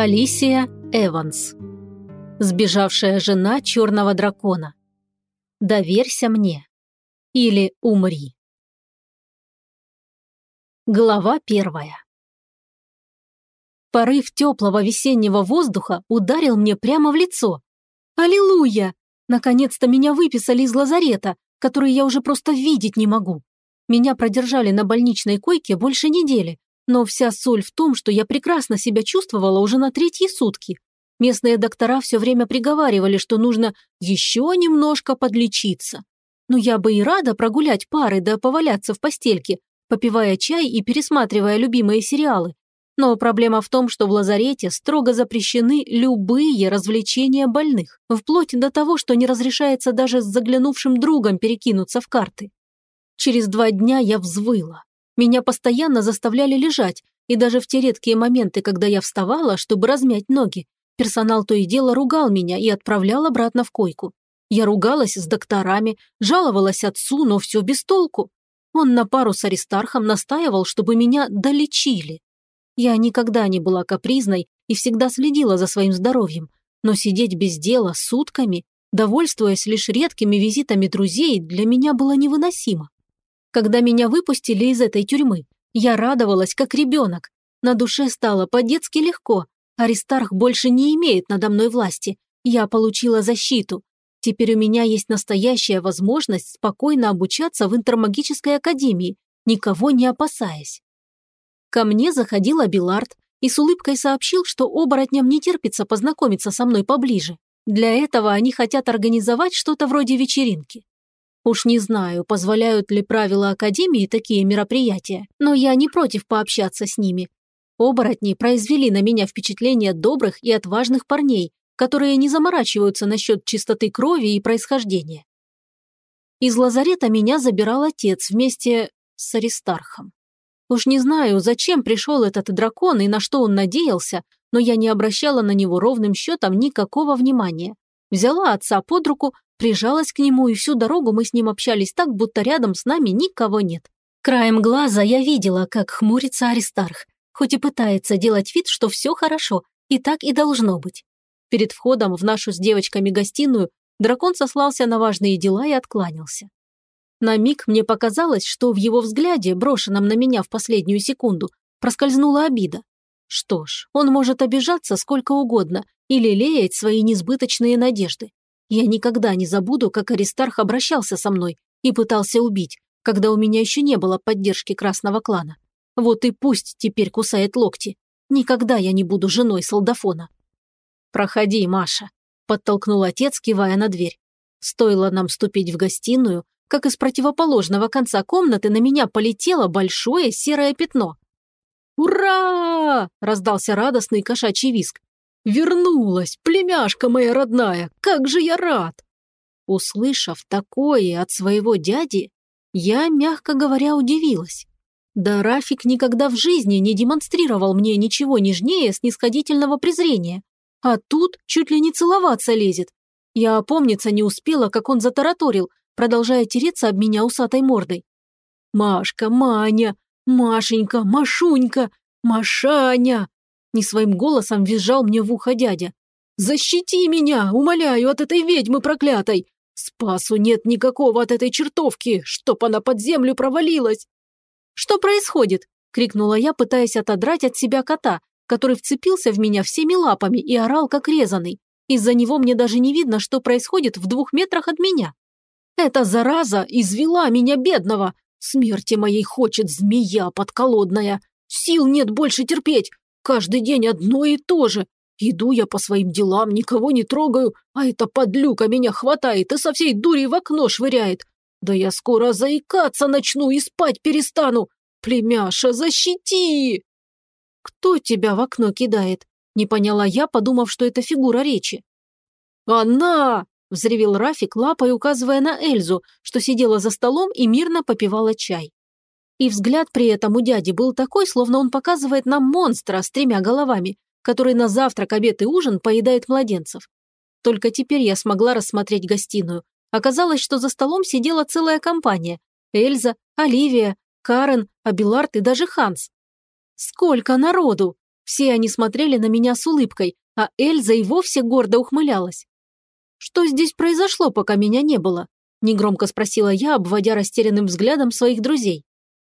Алисия Эванс. Сбежавшая жена черного дракона. Доверься мне. Или умри. Глава первая. Порыв теплого весеннего воздуха ударил мне прямо в лицо. Аллилуйя! Наконец-то меня выписали из лазарета, который я уже просто видеть не могу. Меня продержали на больничной койке больше недели, но вся соль в том, что я прекрасно себя чувствовала уже на третьи сутки. Местные доктора все время приговаривали, что нужно еще немножко подлечиться. Но я бы и рада прогулять пары да поваляться в постельке, попивая чай и пересматривая любимые сериалы. Но проблема в том, что в лазарете строго запрещены любые развлечения больных, вплоть до того, что не разрешается даже с заглянувшим другом перекинуться в карты. Через два дня я взвыла. Меня постоянно заставляли лежать, и даже в те редкие моменты, когда я вставала, чтобы размять ноги, персонал то и дело ругал меня и отправлял обратно в койку. Я ругалась с докторами, жаловалась отцу, но все без толку. Он на пару с Аристархом настаивал, чтобы меня долечили. Я никогда не была капризной и всегда следила за своим здоровьем, но сидеть без дела сутками, довольствуясь лишь редкими визитами друзей, для меня было невыносимо. Когда меня выпустили из этой тюрьмы, я радовалась, как ребенок. На душе стало по-детски легко. Аристарх больше не имеет надо мной власти. Я получила защиту. Теперь у меня есть настоящая возможность спокойно обучаться в интермагической академии, никого не опасаясь. Ко мне заходил Абилард и с улыбкой сообщил, что оборотням не терпится познакомиться со мной поближе. Для этого они хотят организовать что-то вроде вечеринки. Уж не знаю, позволяют ли правила Академии такие мероприятия, но я не против пообщаться с ними. Оборотни произвели на меня впечатление добрых и отважных парней, которые не заморачиваются насчет чистоты крови и происхождения. Из лазарета меня забирал отец вместе с Аристархом. Уж не знаю, зачем пришел этот дракон и на что он надеялся, но я не обращала на него ровным счетом никакого внимания. Взяла отца под руку, Прижалась к нему, и всю дорогу мы с ним общались так, будто рядом с нами никого нет. Краем глаза я видела, как хмурится Аристарх, хоть и пытается делать вид, что все хорошо, и так и должно быть. Перед входом в нашу с девочками гостиную дракон сослался на важные дела и откланялся. На миг мне показалось, что в его взгляде, брошенном на меня в последнюю секунду, проскользнула обида. Что ж, он может обижаться сколько угодно или лелеять свои несбыточные надежды. Я никогда не забуду, как Аристарх обращался со мной и пытался убить, когда у меня еще не было поддержки Красного клана. Вот и пусть теперь кусает локти. Никогда я не буду женой солдафона. «Проходи, Маша», – подтолкнул отец, кивая на дверь. Стоило нам ступить в гостиную, как из противоположного конца комнаты на меня полетело большое серое пятно. «Ура!» – раздался радостный кошачий виск. Вернулась, племяшка моя родная, как же я рад!» Услышав такое от своего дяди, я, мягко говоря, удивилась. Да Рафик никогда в жизни не демонстрировал мне ничего нежнее снисходительного презрения. А тут чуть ли не целоваться лезет. Я опомниться не успела, как он затараторил, продолжая тереться об меня усатой мордой. «Машка, Маня, Машенька, Машунька, Машаня!» Не своим голосом визжал мне в ухо дядя. «Защити меня, умоляю, от этой ведьмы проклятой! Спасу нет никакого от этой чертовки, чтоб она под землю провалилась!» «Что происходит?» – крикнула я, пытаясь отодрать от себя кота, который вцепился в меня всеми лапами и орал, как резанный. Из-за него мне даже не видно, что происходит в двух метрах от меня. Эта зараза извела меня бедного. Смерти моей хочет змея подколодная. Сил нет больше терпеть. Каждый день одно и то же. Иду я по своим делам, никого не трогаю, а эта подлюка меня хватает и со всей дури в окно швыряет. Да я скоро заикаться начну и спать перестану. Племяша, защити!» «Кто тебя в окно кидает?» Не поняла я, подумав, что это фигура речи. «Она!» – взревел Рафик, лапой указывая на Эльзу, что сидела за столом и мирно попивала чай. И взгляд при этом у дяди был такой, словно он показывает нам монстра с тремя головами, который на завтрак, обед и ужин поедает младенцев. Только теперь я смогла рассмотреть гостиную. Оказалось, что за столом сидела целая компания. Эльза, Оливия, Карен, Абилард и даже Ханс. Сколько народу! Все они смотрели на меня с улыбкой, а Эльза и вовсе гордо ухмылялась. «Что здесь произошло, пока меня не было?» – негромко спросила я, обводя растерянным взглядом своих друзей.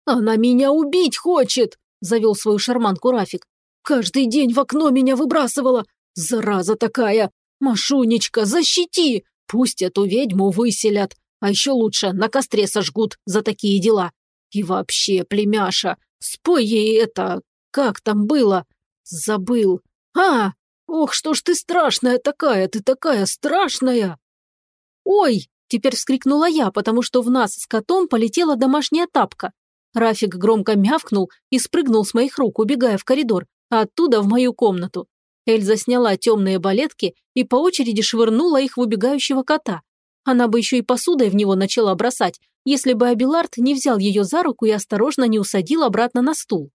«Она меня убить хочет!» – завел свою шарманку Рафик. «Каждый день в окно меня выбрасывала! Зараза такая! Машунечка, защити! Пусть эту ведьму выселят, а еще лучше на костре сожгут за такие дела. И вообще, племяша, спой ей это... Как там было? Забыл. А, ох, что ж ты страшная такая, ты такая страшная. Ой, теперь вскрикнула я, потому что в нас с котом полетела домашняя тапка. Рафик громко мявкнул и спрыгнул с моих рук, убегая в коридор, а оттуда в мою комнату. Эльза сняла темные балетки и по очереди швырнула их в убегающего кота. Она бы еще и посудой в него начала бросать, если бы Абилард не взял ее за руку и осторожно не усадил обратно на стул.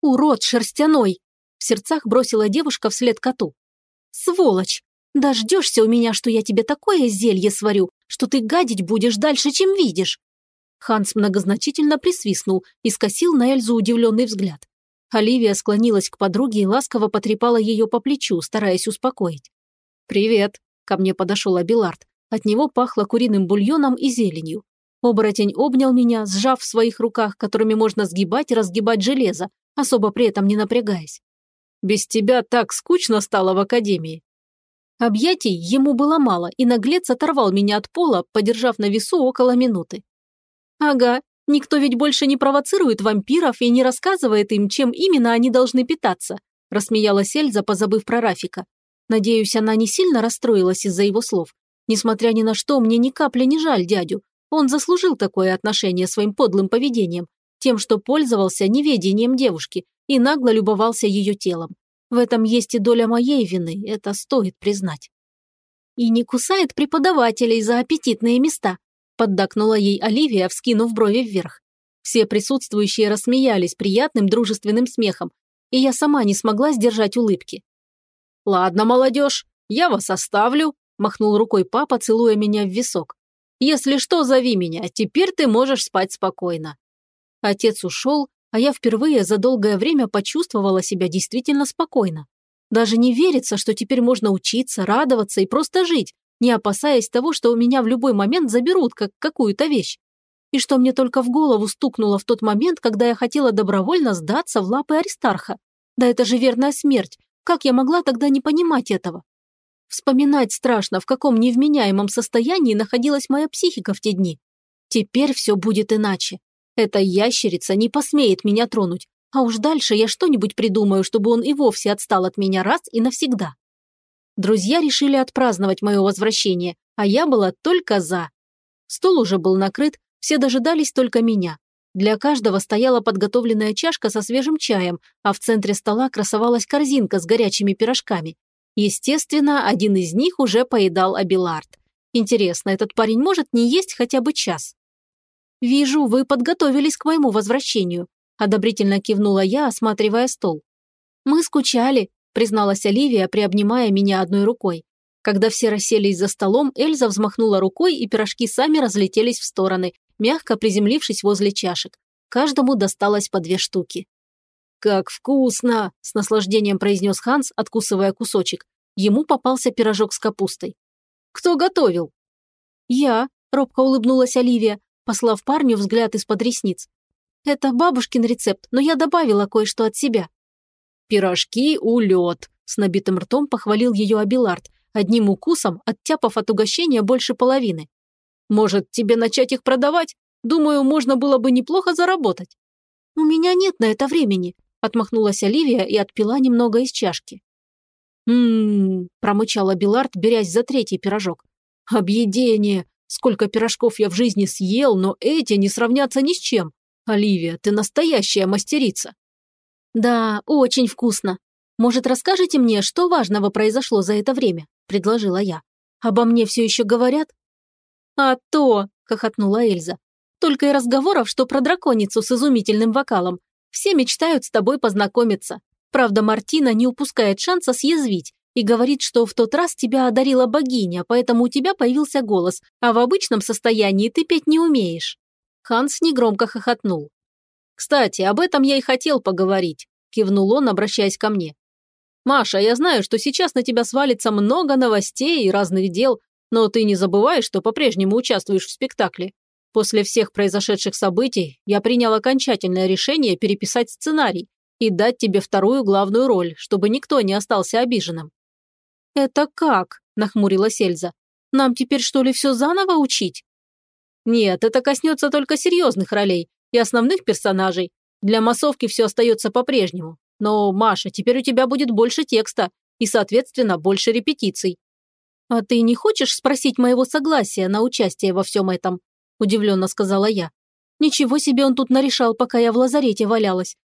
«Урод шерстяной!» – в сердцах бросила девушка вслед коту. «Сволочь! Дождешься у меня, что я тебе такое зелье сварю, что ты гадить будешь дальше, чем видишь!» Ханс многозначительно присвистнул и скосил на Эльзу удивленный взгляд. Оливия склонилась к подруге и ласково потрепала ее по плечу, стараясь успокоить. «Привет», – ко мне подошел Абилард. От него пахло куриным бульоном и зеленью. Оборотень обнял меня, сжав в своих руках, которыми можно сгибать и разгибать железо, особо при этом не напрягаясь. «Без тебя так скучно стало в академии». Объятий ему было мало, и наглец оторвал меня от пола, подержав на весу около минуты. «Ага, Никто ведь больше не провоцирует вампиров и не рассказывает им, чем именно они должны питаться», рассмеялась Эльза, позабыв про Рафика. Надеюсь, она не сильно расстроилась из-за его слов. Несмотря ни на что, мне ни капли не жаль дядю. Он заслужил такое отношение своим подлым поведением, тем, что пользовался неведением девушки и нагло любовался ее телом. В этом есть и доля моей вины, это стоит признать. И не кусает преподавателей за аппетитные места, поддакнула ей Оливия, вскинув брови вверх. Все присутствующие рассмеялись приятным дружественным смехом, и я сама не смогла сдержать улыбки. «Ладно, молодежь, я вас оставлю», – махнул рукой папа, целуя меня в висок. «Если что, зови меня, теперь ты можешь спать спокойно». Отец ушел, а я впервые за долгое время почувствовала себя действительно спокойно. Даже не верится, что теперь можно учиться, радоваться и просто жить, не опасаясь того, что у меня в любой момент заберут как какую-то вещь. И что мне только в голову стукнуло в тот момент, когда я хотела добровольно сдаться в лапы Аристарха. Да это же верная смерть. Как я могла тогда не понимать этого? Вспоминать страшно, в каком невменяемом состоянии находилась моя психика в те дни. Теперь все будет иначе. Эта ящерица не посмеет меня тронуть, а уж дальше я что-нибудь придумаю, чтобы он и вовсе отстал от меня раз и навсегда. Друзья решили отпраздновать мое возвращение, а я была только за. Стол уже был накрыт, все дожидались только меня. Для каждого стояла подготовленная чашка со свежим чаем, а в центре стола красовалась корзинка с горячими пирожками. Естественно, один из них уже поедал Абилард. Интересно, этот парень может не есть хотя бы час? «Вижу, вы подготовились к моему возвращению», – одобрительно кивнула я, осматривая стол. «Мы скучали, призналась Оливия, приобнимая меня одной рукой. Когда все расселись за столом, Эльза взмахнула рукой, и пирожки сами разлетелись в стороны, мягко приземлившись возле чашек. Каждому досталось по две штуки. «Как вкусно!» – с наслаждением произнес Ханс, откусывая кусочек. Ему попался пирожок с капустой. «Кто готовил?» «Я», – робко улыбнулась Оливия, послав парню взгляд из-под ресниц. «Это бабушкин рецепт, но я добавила кое-что от себя». «Пирожки улет», – с набитым ртом похвалил ее Абилард, одним укусом оттяпав от угощения больше половины. «Может, тебе начать их продавать? Думаю, можно было бы неплохо заработать». «У меня нет на это времени», – отмахнулась Оливия и отпила немного из чашки. «М-м-м», промычала Билард, берясь за третий пирожок. «Объедение! Сколько пирожков я в жизни съел, но эти не сравнятся ни с чем. Оливия, ты настоящая мастерица!» «Да, очень вкусно. Может, расскажете мне, что важного произошло за это время?» – предложила я. «Обо мне все еще говорят?» «А то!» – хохотнула Эльза. «Только и разговоров, что про драконицу с изумительным вокалом. Все мечтают с тобой познакомиться. Правда, Мартина не упускает шанса съязвить и говорит, что в тот раз тебя одарила богиня, поэтому у тебя появился голос, а в обычном состоянии ты петь не умеешь». Ханс негромко хохотнул. «Кстати, об этом я и хотел поговорить», – кивнул он, обращаясь ко мне. Маша, я знаю, что сейчас на тебя свалится много новостей и разных дел, но ты не забывай, что по-прежнему участвуешь в спектакле. После всех произошедших событий я принял окончательное решение переписать сценарий и дать тебе вторую главную роль, чтобы никто не остался обиженным». «Это как?» – нахмурилась Эльза. «Нам теперь что ли все заново учить?» «Нет, это коснется только серьезных ролей и основных персонажей. Для массовки все остается по-прежнему. Но, Маша, теперь у тебя будет больше текста и, соответственно, больше репетиций». «А ты не хочешь спросить моего согласия на участие во всем этом?» – удивленно сказала я. «Ничего себе он тут нарешал, пока я в лазарете валялась.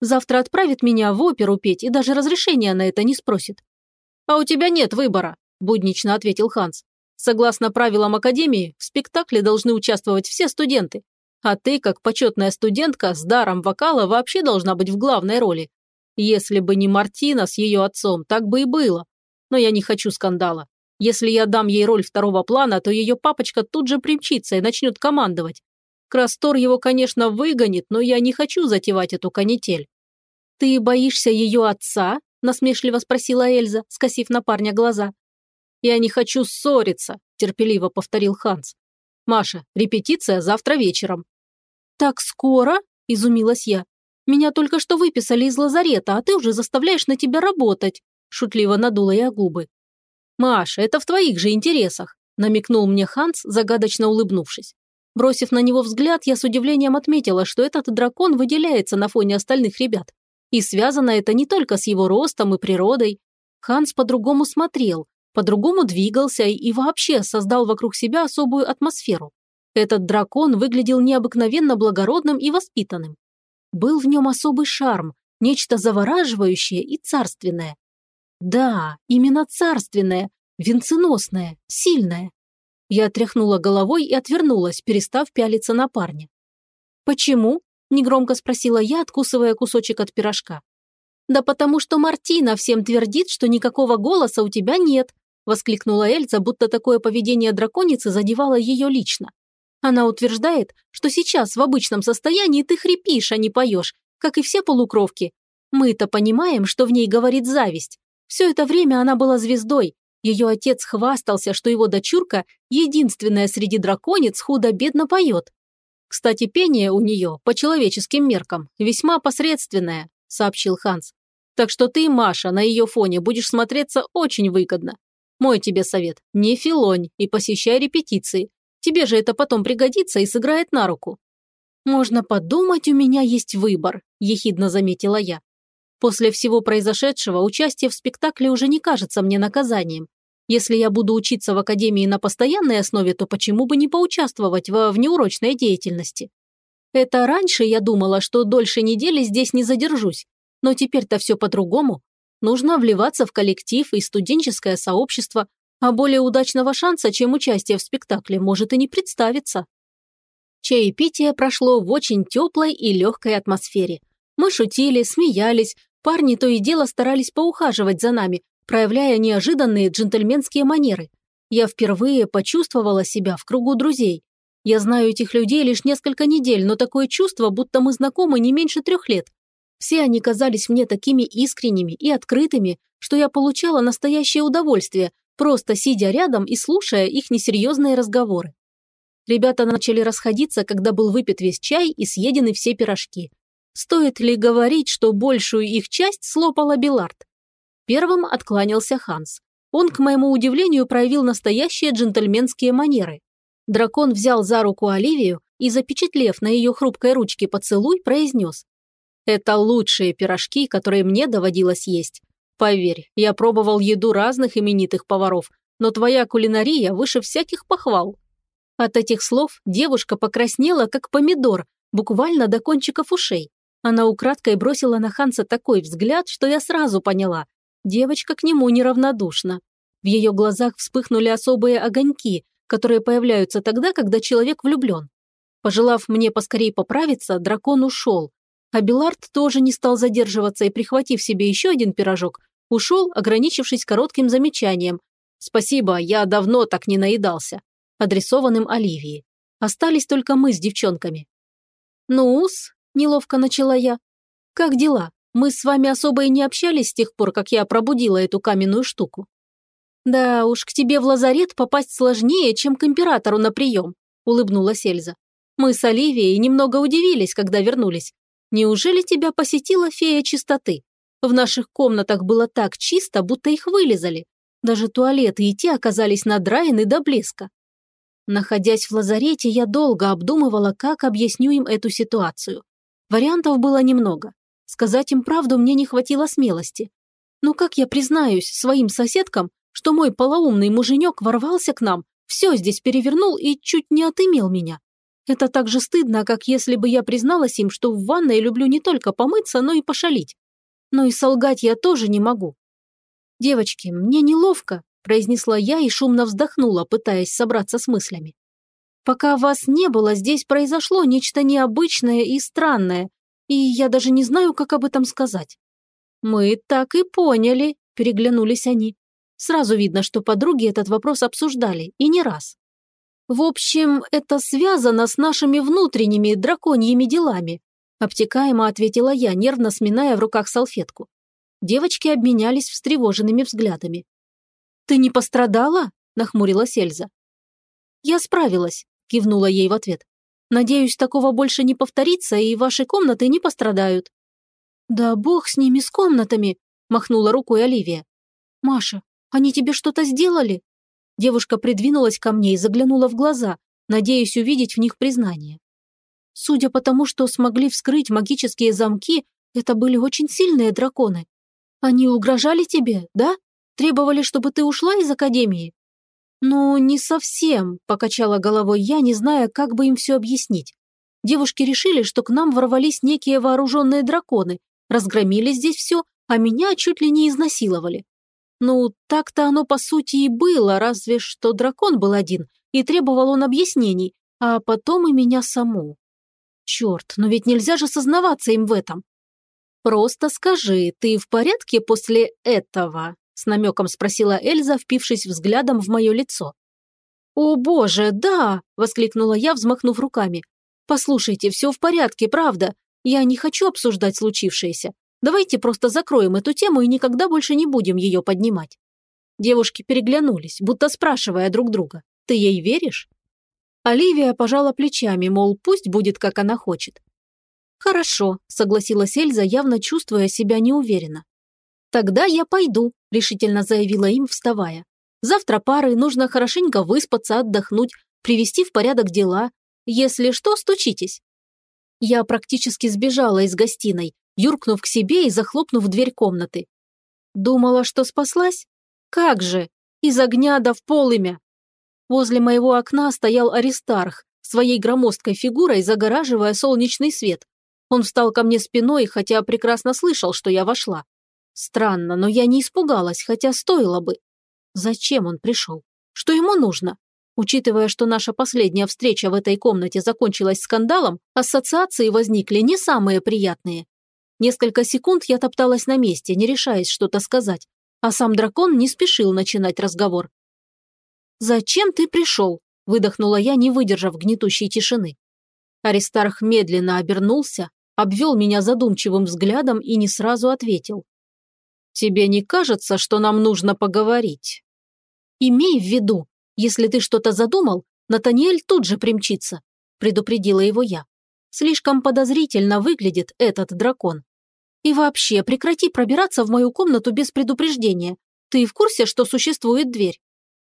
Завтра отправит меня в оперу петь и даже разрешения на это не спросит». «А у тебя нет выбора», – буднично ответил Ханс. «Согласно правилам Академии, в спектакле должны участвовать все студенты. А ты, как почетная студентка с даром вокала, вообще должна быть в главной роли. Если бы не Мартина с ее отцом, так бы и было. Но я не хочу скандала. Если я дам ей роль второго плана, то ее папочка тут же примчится и начнет командовать. Крастор его, конечно, выгонит, но я не хочу затевать эту канитель». «Ты боишься ее отца?» – насмешливо спросила Эльза, скосив на парня глаза. «Я не хочу ссориться», – терпеливо повторил Ханс. «Маша, репетиция завтра вечером». «Так скоро?» – изумилась я. «Меня только что выписали из лазарета, а ты уже заставляешь на тебя работать», – шутливо надула я губы. «Маша, это в твоих же интересах», – намекнул мне Ханс, загадочно улыбнувшись. Бросив на него взгляд, я с удивлением отметила, что этот дракон выделяется на фоне остальных ребят. И связано это не только с его ростом и природой. Ханс по-другому смотрел, по-другому двигался и вообще создал вокруг себя особую атмосферу. Этот дракон выглядел необыкновенно благородным и воспитанным. Был в нем особый шарм, нечто завораживающее и царственное. Да, именно царственное, венценосное, сильное. Я тряхнула головой и отвернулась, перестав пялиться на парня. «Почему?» – негромко спросила я, откусывая кусочек от пирожка. «Да потому что Мартина всем твердит, что никакого голоса у тебя нет», – воскликнула Эльза, будто такое поведение драконицы задевало ее лично. Она утверждает, что сейчас в обычном состоянии ты хрипишь, а не поешь, как и все полукровки. Мы-то понимаем, что в ней говорит зависть. Все это время она была звездой, ее отец хвастался, что его дочурка единственная среди драконец худо-бедно поет. Кстати, пение у нее, по человеческим меркам, весьма посредственное, сообщил Ханс. Так что ты, Маша, на ее фоне будешь смотреться очень выгодно. Мой тебе совет, не филонь и посещай репетиции. Тебе же это потом пригодится и сыграет на руку. Можно подумать, у меня есть выбор, ехидно заметила я. После всего произошедшего участие в спектакле уже не кажется мне наказанием. Если я буду учиться в академии на постоянной основе, то почему бы не поучаствовать во внеурочной деятельности? Это раньше я думала, что дольше недели здесь не задержусь. Но теперь-то все по-другому. Нужно вливаться в коллектив и студенческое сообщество, а более удачного шанса, чем участие в спектакле, может и не представиться. Чаепитие прошло в очень теплой и легкой атмосфере. Мы шутили, смеялись, парни то и дело старались поухаживать за нами, проявляя неожиданные джентльменские манеры. Я впервые почувствовала себя в кругу друзей. Я знаю этих людей лишь несколько недель, но такое чувство, будто мы знакомы не меньше трех лет. Все они казались мне такими искренними и открытыми, что я получала настоящее удовольствие, просто сидя рядом и слушая их несерьезные разговоры. Ребята начали расходиться, когда был выпит весь чай и съедены все пирожки. Стоит ли говорить, что большую их часть слопала Белард? Первым откланялся Ханс. Он, к моему удивлению, проявил настоящие джентльменские манеры. Дракон взял за руку Оливию и, запечатлев на ее хрупкой ручке поцелуй, произнес. «Это лучшие пирожки, которые мне доводилось есть. Поверь, я пробовал еду разных именитых поваров, но твоя кулинария выше всяких похвал». От этих слов девушка покраснела, как помидор, буквально до кончиков ушей. Она украдкой бросила на Ханса такой взгляд, что я сразу поняла. Девочка к нему неравнодушна. В ее глазах вспыхнули особые огоньки, которые появляются тогда, когда человек влюблен. Пожелав мне поскорей поправиться, дракон ушел. А Белард тоже не стал задерживаться и, прихватив себе еще один пирожок, ушел, ограничившись коротким замечанием. «Спасибо, я давно так не наедался», адресованным Оливии. Остались только мы с девчонками. «Ну-с», – неловко начала я. «Как дела? Мы с вами особо и не общались с тех пор, как я пробудила эту каменную штуку. Да уж, к тебе в лазарет попасть сложнее, чем к императору на прием, улыбнулась Эльза. Мы с Оливией немного удивились, когда вернулись. Неужели тебя посетила фея чистоты? В наших комнатах было так чисто, будто их вылезали. Даже туалеты и те оказались надраены до блеска. Находясь в лазарете, я долго обдумывала, как объясню им эту ситуацию. Вариантов было немного. Сказать им правду мне не хватило смелости. Но как я признаюсь своим соседкам, что мой полоумный муженек ворвался к нам, все здесь перевернул и чуть не отымел меня? Это так же стыдно, как если бы я призналась им, что в ванной люблю не только помыться, но и пошалить. Но и солгать я тоже не могу. «Девочки, мне неловко», – произнесла я и шумно вздохнула, пытаясь собраться с мыслями. «Пока вас не было, здесь произошло нечто необычное и странное, и я даже не знаю, как об этом сказать». «Мы так и поняли», – переглянулись они. Сразу видно, что подруги этот вопрос обсуждали, и не раз. В общем, это связано с нашими внутренними драконьими делами, обтекаемо ответила я, нервно сминая в руках салфетку. Девочки обменялись встревоженными взглядами. «Ты не пострадала?» – нахмурилась Эльза. «Я справилась», – кивнула ей в ответ. «Надеюсь, такого больше не повторится, и ваши комнаты не пострадают». «Да бог с ними, с комнатами», – махнула рукой Оливия. «Маша, они тебе что-то сделали?» Девушка придвинулась ко мне и заглянула в глаза, надеясь увидеть в них признание. Судя по тому, что смогли вскрыть магические замки, это были очень сильные драконы. Они угрожали тебе, да? Требовали, чтобы ты ушла из академии? Ну, не совсем, покачала головой я, не зная, как бы им все объяснить. Девушки решили, что к нам ворвались некие вооруженные драконы, разгромили здесь все, а меня чуть ли не изнасиловали. Ну, так-то оно по сути и было, разве что дракон был один, и требовал он объяснений, а потом и меня саму. Черт, но ведь нельзя же сознаваться им в этом. Просто скажи, ты в порядке после этого? С намеком спросила Эльза, впившись взглядом в мое лицо. «О боже, да!» – воскликнула я, взмахнув руками. «Послушайте, все в порядке, правда. Я не хочу обсуждать случившееся. Давайте просто закроем эту тему и никогда больше не будем ее поднимать». Девушки переглянулись, будто спрашивая друг друга. «Ты ей веришь?» Оливия пожала плечами, мол, пусть будет, как она хочет. «Хорошо», – согласилась Эльза, явно чувствуя себя неуверенно. «Тогда я пойду», – решительно заявила им, вставая. «Завтра пары, нужно хорошенько выспаться, отдохнуть, привести в порядок дела. Если что, стучитесь». Я практически сбежала из гостиной, юркнув к себе и захлопнув дверь комнаты. Думала, что спаслась? Как же! Из огня да в полымя! Возле моего окна стоял Аристарх, своей громоздкой фигурой загораживая солнечный свет. Он встал ко мне спиной, хотя прекрасно слышал, что я вошла. Странно, но я не испугалась, хотя стоило бы. Зачем он пришел? Что ему нужно? Учитывая, что наша последняя встреча в этой комнате закончилась скандалом, ассоциации возникли не самые приятные. Несколько секунд я топталась на месте, не решаясь что-то сказать, а сам дракон не спешил начинать разговор. «Зачем ты пришел?» – выдохнула я, не выдержав гнетущей тишины. Аристарх медленно обернулся, обвел меня задумчивым взглядом и не сразу ответил. «Тебе не кажется, что нам нужно поговорить?» «Имей в виду, если ты что-то задумал, Натаниэль тут же примчится», – предупредила его я. Слишком подозрительно выглядит этот дракон. И вообще, прекрати пробираться в мою комнату без предупреждения. Ты в курсе, что существует дверь?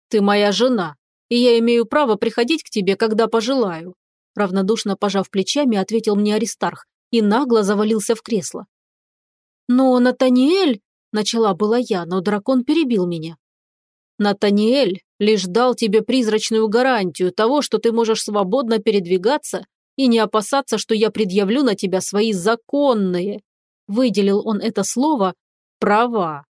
Ты моя жена, и я имею право приходить к тебе, когда пожелаю. Равнодушно пожав плечами, ответил мне Аристарх и нагло завалился в кресло. Но Натаниэль, начала была я, но дракон перебил меня. Натаниэль лишь дал тебе призрачную гарантию того, что ты можешь свободно передвигаться и не опасаться, что я предъявлю на тебя свои законные, выделил он это слово, права.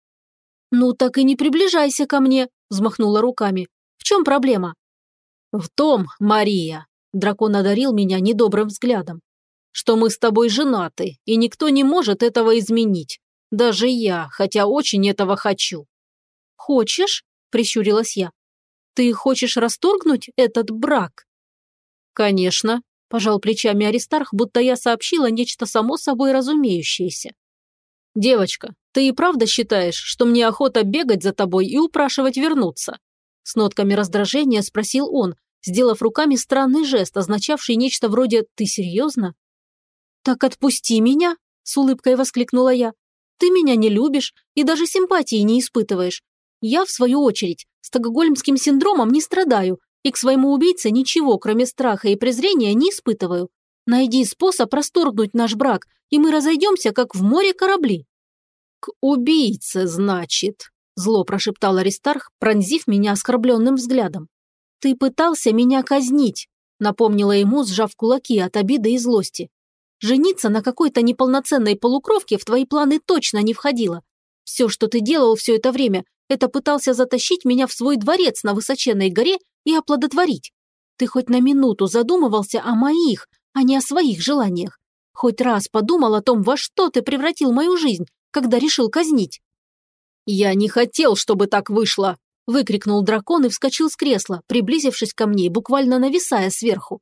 Ну так и не приближайся ко мне, взмахнула руками. В чем проблема? В том, Мария, дракон одарил меня недобрым взглядом, что мы с тобой женаты, и никто не может этого изменить. Даже я, хотя очень этого хочу. Хочешь? Прищурилась я. Ты хочешь расторгнуть этот брак? Конечно, Пожал плечами Аристарх, будто я сообщила нечто само собой разумеющееся. «Девочка, ты и правда считаешь, что мне охота бегать за тобой и упрашивать вернуться?» С нотками раздражения спросил он, сделав руками странный жест, означавший нечто вроде «ты серьезно?» «Так отпусти меня!» – с улыбкой воскликнула я. «Ты меня не любишь и даже симпатии не испытываешь. Я, в свою очередь, стокгольмским синдромом не страдаю и к своему убийце ничего, кроме страха и презрения, не испытываю. Найди способ расторгнуть наш брак, и мы разойдемся, как в море корабли». «К убийце, значит», – зло прошептал Аристарх, пронзив меня оскорбленным взглядом. «Ты пытался меня казнить», – напомнила ему, сжав кулаки от обиды и злости. «Жениться на какой-то неполноценной полукровке в твои планы точно не входило. Все, что ты делал все это время, это пытался затащить меня в свой дворец на высоченной горе и оплодотворить. Ты хоть на минуту задумывался о моих, а не о своих желаниях. Хоть раз подумал о том, во что ты превратил мою жизнь, когда решил казнить». «Я не хотел, чтобы так вышло!» – выкрикнул дракон и вскочил с кресла, приблизившись ко мне, буквально нависая сверху.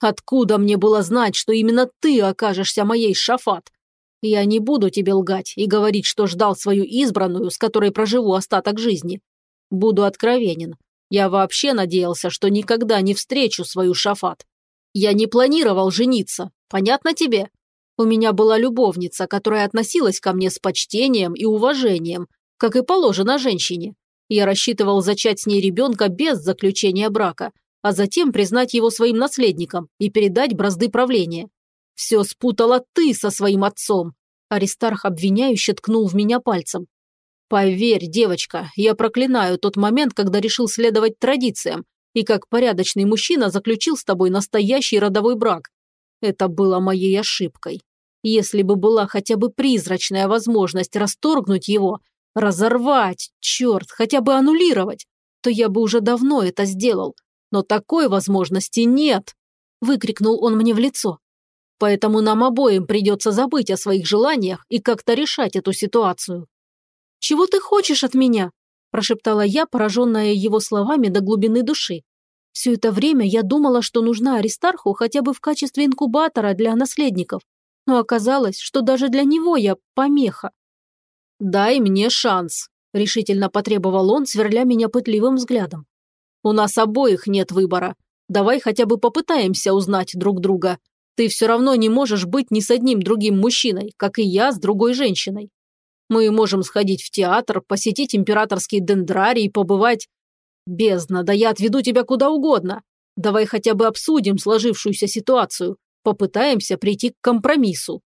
«Откуда мне было знать, что именно ты окажешься моей шафат? Я не буду тебе лгать и говорить, что ждал свою избранную, с которой проживу остаток жизни. Буду откровенен. Я вообще надеялся, что никогда не встречу свою шафат. Я не планировал жениться, понятно тебе? У меня была любовница, которая относилась ко мне с почтением и уважением, как и положено женщине. Я рассчитывал зачать с ней ребенка без заключения брака, а затем признать его своим наследником и передать бразды правления. Все спутала ты со своим отцом. Аристарх обвиняюще ткнул в меня пальцем. Поверь, девочка, я проклинаю тот момент, когда решил следовать традициям и как порядочный мужчина заключил с тобой настоящий родовой брак. Это было моей ошибкой. Если бы была хотя бы призрачная возможность расторгнуть его, разорвать, черт, хотя бы аннулировать, то я бы уже давно это сделал. Но такой возможности нет!» – выкрикнул он мне в лицо. «Поэтому нам обоим придется забыть о своих желаниях и как-то решать эту ситуацию». «Чего ты хочешь от меня?» прошептала я, пораженная его словами до глубины души. Все это время я думала, что нужна Аристарху хотя бы в качестве инкубатора для наследников, но оказалось, что даже для него я помеха. «Дай мне шанс», – решительно потребовал он, сверля меня пытливым взглядом. «У нас обоих нет выбора. Давай хотя бы попытаемся узнать друг друга. Ты все равно не можешь быть ни с одним другим мужчиной, как и я с другой женщиной. Мы можем сходить в театр, посетить императорский дендрарий, побывать... Бездна, да я отведу тебя куда угодно. Давай хотя бы обсудим сложившуюся ситуацию. Попытаемся прийти к компромиссу.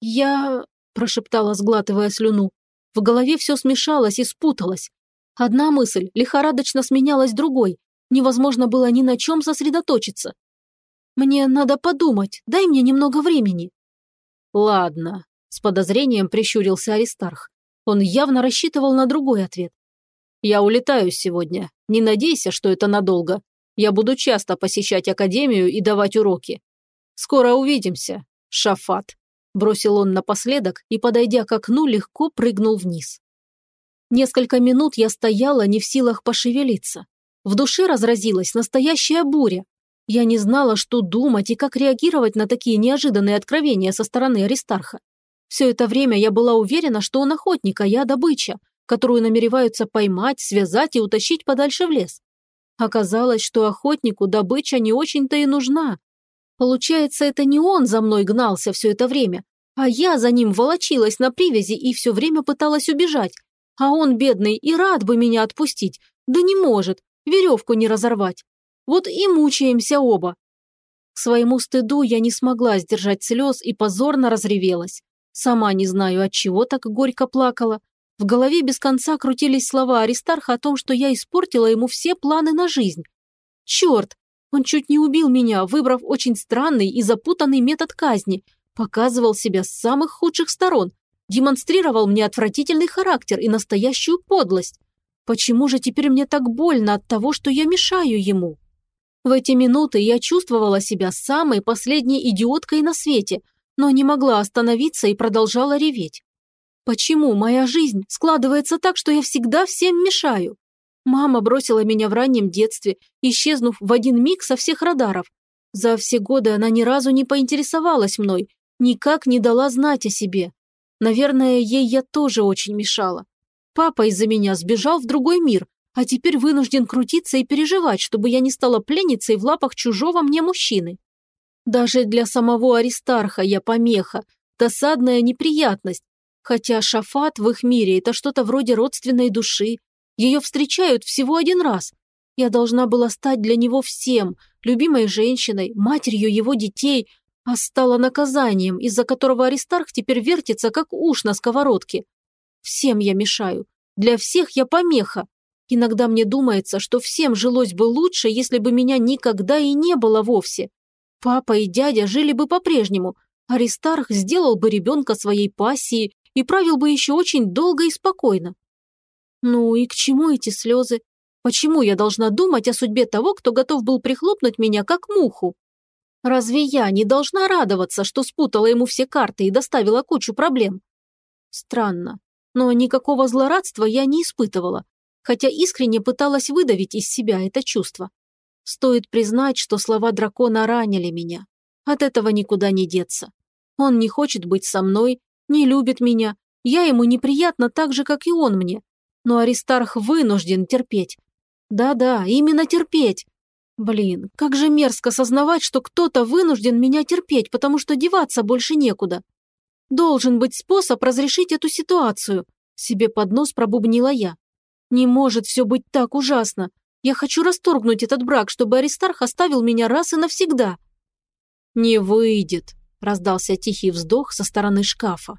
Я... прошептала, сглатывая слюну. В голове все смешалось и спуталось. Одна мысль лихорадочно сменялась другой. Невозможно было ни на чем сосредоточиться. Мне надо подумать, дай мне немного времени. Ладно, с подозрением прищурился Аристарх. Он явно рассчитывал на другой ответ. «Я улетаю сегодня. Не надейся, что это надолго. Я буду часто посещать академию и давать уроки. Скоро увидимся, Шафат», – бросил он напоследок и, подойдя к окну, легко прыгнул вниз. Несколько минут я стояла не в силах пошевелиться. В душе разразилась настоящая буря. Я не знала, что думать и как реагировать на такие неожиданные откровения со стороны Аристарха. Все это время я была уверена, что он охотник, а я добыча, которую намереваются поймать, связать и утащить подальше в лес. Оказалось, что охотнику добыча не очень-то и нужна. Получается, это не он за мной гнался все это время, а я за ним волочилась на привязи и все время пыталась убежать. А он, бедный, и рад бы меня отпустить, да не может, веревку не разорвать. Вот и мучаемся оба. К своему стыду я не смогла сдержать слез и позорно разревелась. Сама не знаю, от чего так горько плакала. В голове без конца крутились слова Аристарха о том, что я испортила ему все планы на жизнь. Черт! Он чуть не убил меня, выбрав очень странный и запутанный метод казни. Показывал себя с самых худших сторон. Демонстрировал мне отвратительный характер и настоящую подлость. Почему же теперь мне так больно от того, что я мешаю ему? В эти минуты я чувствовала себя самой последней идиоткой на свете – но не могла остановиться и продолжала реветь. Почему моя жизнь складывается так, что я всегда всем мешаю? Мама бросила меня в раннем детстве, исчезнув в один миг со всех радаров. За все годы она ни разу не поинтересовалась мной, никак не дала знать о себе. Наверное, ей я тоже очень мешала. Папа из-за меня сбежал в другой мир, а теперь вынужден крутиться и переживать, чтобы я не стала пленницей в лапах чужого мне мужчины. Даже для самого Аристарха я помеха, досадная неприятность, хотя Шафат в их мире – это что-то вроде родственной души. Ее встречают всего один раз. Я должна была стать для него всем – любимой женщиной, матерью его детей, а стала наказанием, из-за которого Аристарх теперь вертится, как уж на сковородке. Всем я мешаю. Для всех я помеха. Иногда мне думается, что всем жилось бы лучше, если бы меня никогда и не было вовсе. Папа и дядя жили бы по-прежнему. Аристарх сделал бы ребенка своей пассией и правил бы еще очень долго и спокойно. Ну и к чему эти слезы? Почему я должна думать о судьбе того, кто готов был прихлопнуть меня, как муху? Разве я не должна радоваться, что спутала ему все карты и доставила кучу проблем? Странно, но никакого злорадства я не испытывала, хотя искренне пыталась выдавить из себя это чувство. Стоит признать, что слова дракона ранили меня. От этого никуда не деться. Он не хочет быть со мной, не любит меня, я ему неприятна так же, как и он мне. Но Аристарх вынужден терпеть. Да-да, именно терпеть. Блин, как же мерзко сознавать, что кто-то вынужден меня терпеть, потому что деваться больше некуда. Должен быть способ разрешить эту ситуацию. Себе под нос пробубнила я. Не может все быть так ужасно. Я хочу расторгнуть этот брак, чтобы Аристарх оставил меня раз и навсегда. Не выйдет, раздался тихий вздох со стороны шкафа.